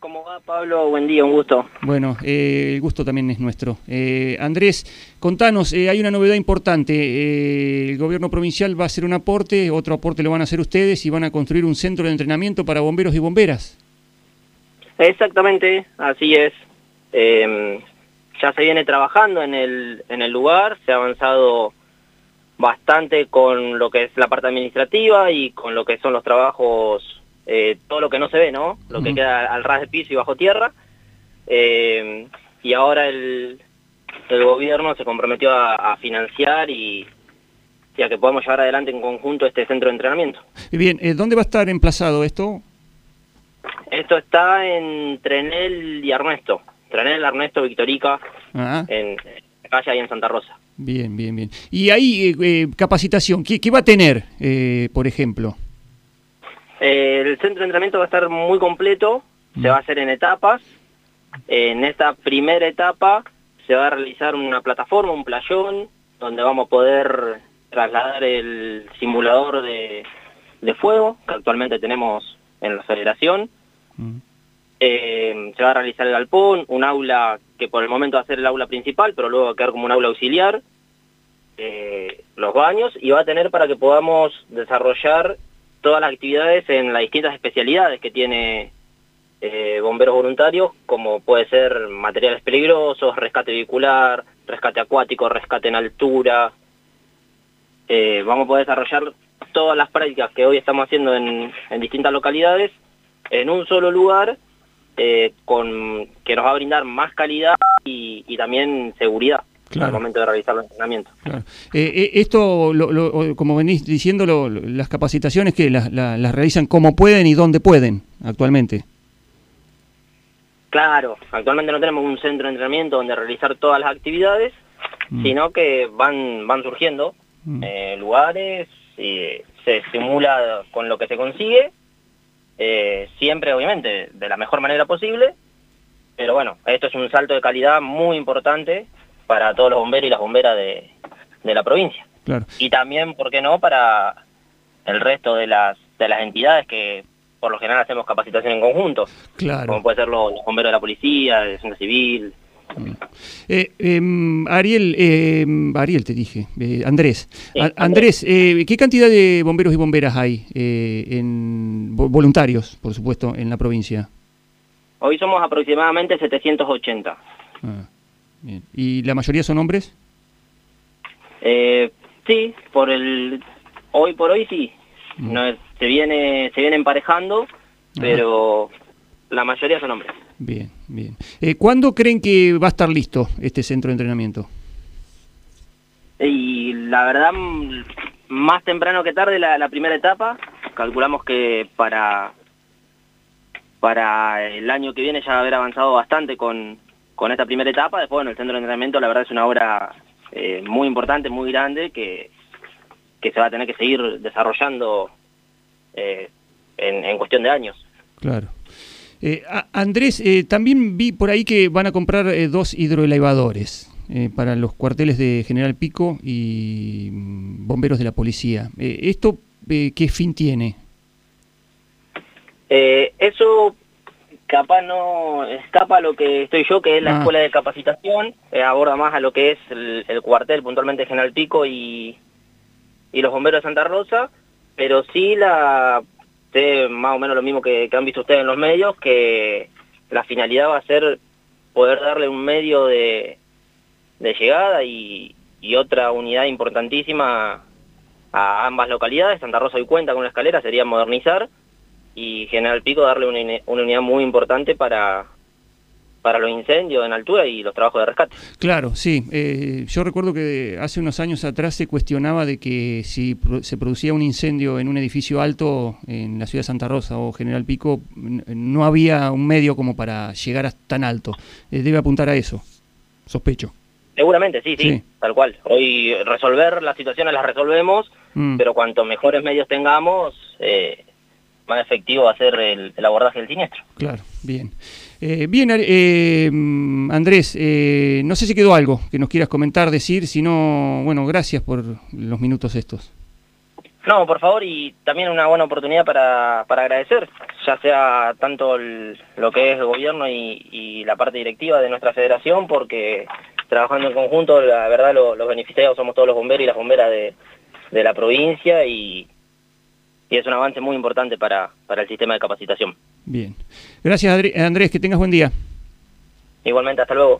¿Cómo va, Pablo? Buen día, un gusto. Bueno, eh, el gusto también es nuestro. Eh, Andrés, contanos, eh, hay una novedad importante. Eh, el gobierno provincial va a hacer un aporte, otro aporte lo van a hacer ustedes y van a construir un centro de entrenamiento para bomberos y bomberas. Exactamente, así es. Eh, ya se viene trabajando en el, en el lugar, se ha avanzado bastante con lo que es la parte administrativa y con lo que son los trabajos eh, todo lo que no se ve, ¿no? Lo que queda al ras de piso y bajo tierra. Eh, y ahora el, el gobierno se comprometió a, a financiar y, y a que podamos llevar adelante en conjunto este centro de entrenamiento. Bien, eh, ¿dónde va a estar emplazado esto? Esto está en Trenel y Ernesto. Trenel, Ernesto, Victorica, Ah, en, en calle ahí en Santa Rosa. bien, bien, bien. Y ahí, eh, eh, capacitación, ¿qué, qué va a tener, eh, por ejemplo? Eh, el centro de entrenamiento va a estar muy completo, se va a hacer en etapas. En esta primera etapa se va a realizar una plataforma, un playón, donde vamos a poder trasladar el simulador de, de fuego que actualmente tenemos en la federación. Mm. Eh, se va a realizar el galpón, un aula que por el momento va a ser el aula principal, pero luego va a quedar como un aula auxiliar, eh, los baños, y va a tener para que podamos desarrollar todas las actividades en las distintas especialidades que tiene eh, bomberos voluntarios, como puede ser materiales peligrosos, rescate vehicular, rescate acuático, rescate en altura. Eh, vamos a poder desarrollar todas las prácticas que hoy estamos haciendo en, distintas localidades en un solo lugar eh, con que nos va a brindar más calidad y también seguridad Claro. al momento de realizar los entrenamientos. Claro. Eh, eh, esto, lo- lo- como venís diciendo, lo- lo- las capacitaciones que las, las- las realizan como pueden y donde pueden actualmente. Claro, actualmente no tenemos un centro de entrenamiento donde realizar todas las actividades, Mm. sino que van, van surgiendo Mm. eh, lugares, y se simula con lo que se consigue, eh, siempre obviamente de la mejor manera posible, pero bueno, esto es un salto de calidad muy importante para todos los bomberos y las bomberas de, de la provincia. Claro. Y también, ¿por qué no?, para el resto de las, de las entidades que por lo general hacemos capacitación en conjunto, Claro. como puede ser los, los bomberos de la policía, de defensa civil. Eh, em, Ariel, em, Ariel te dije, eh, Andrés. Sí, A- Andrés, eh, ¿qué cantidad de bomberos y bomberas hay eh, en vo- voluntarios, por supuesto, en la provincia? Hoy somos aproximadamente 780. Ah, bien. ¿Y la mayoría son hombres? Eh, sí, por el hoy por hoy sí. Mm. No, es- se viene se viene emparejando, pero la mayoría son hombres. Bien, bien. Eh, ¿Cuándo creen que va a estar listo este centro de entrenamiento? Y la verdad, más temprano que tarde la, la primera etapa. Calculamos que para para el año que viene ya haber avanzado bastante con, con esta primera etapa. Después, bueno, el centro de entrenamiento la verdad es una obra eh, muy importante, muy grande, que, que se va a tener que seguir desarrollando eh, en, en cuestión de años. Claro. Eh, Andrés, también vi por ahí que van a comprar dos hidroelevadores para los cuarteles de General Pico y mm, bomberos de la policía. ¿Esto qué fin tiene? Eso capaz no escapa a lo que estoy yo, que es la Ah. escuela de capacitación, eh, aborda más a lo que es el, el cuartel, puntualmente General Pico y, y los bomberos de Santa Rosa, pero sí la sé más o menos lo mismo que, que han visto ustedes en los medios, que la finalidad va a ser poder darle un medio de, de llegada y, y otra unidad importantísima a ambas localidades. Santa Rosa hoy cuenta con una escalera, sería modernizar y General Pico darle una, una unidad muy importante para, para los incendios en altura y los trabajos de rescate. Claro, sí. eh, yo recuerdo que hace unos años atrás se cuestionaba de que si pro- se producía un incendio en un edificio alto en la ciudad de Santa Rosa o General Pico, no había un medio como para llegar a tan alto. Eh, debe apuntar a eso, sospecho. Seguramente, sí, sí, Sí. tal cual. Hoy resolver las situaciones las resolvemos, Mm. pero cuanto mejores medios tengamos, eh, más efectivo va a ser el, el abordaje del siniestro. Claro, bien. Eh, bien, eh, Andrés, eh, no sé si quedó algo que nos quieras comentar, decir, si no, bueno, gracias por los minutos estos. No, por favor, y también una buena oportunidad para, para agradecer, ya sea tanto lo que es el gobierno y, la parte directiva de nuestra federación, porque trabajando en conjunto, la verdad, los beneficiados somos todos los bomberos y las bomberas de, la provincia y, es un avance muy importante para, para el sistema de capacitación. Bien. Gracias, Andrés, que tengas buen día. Igualmente, hasta luego.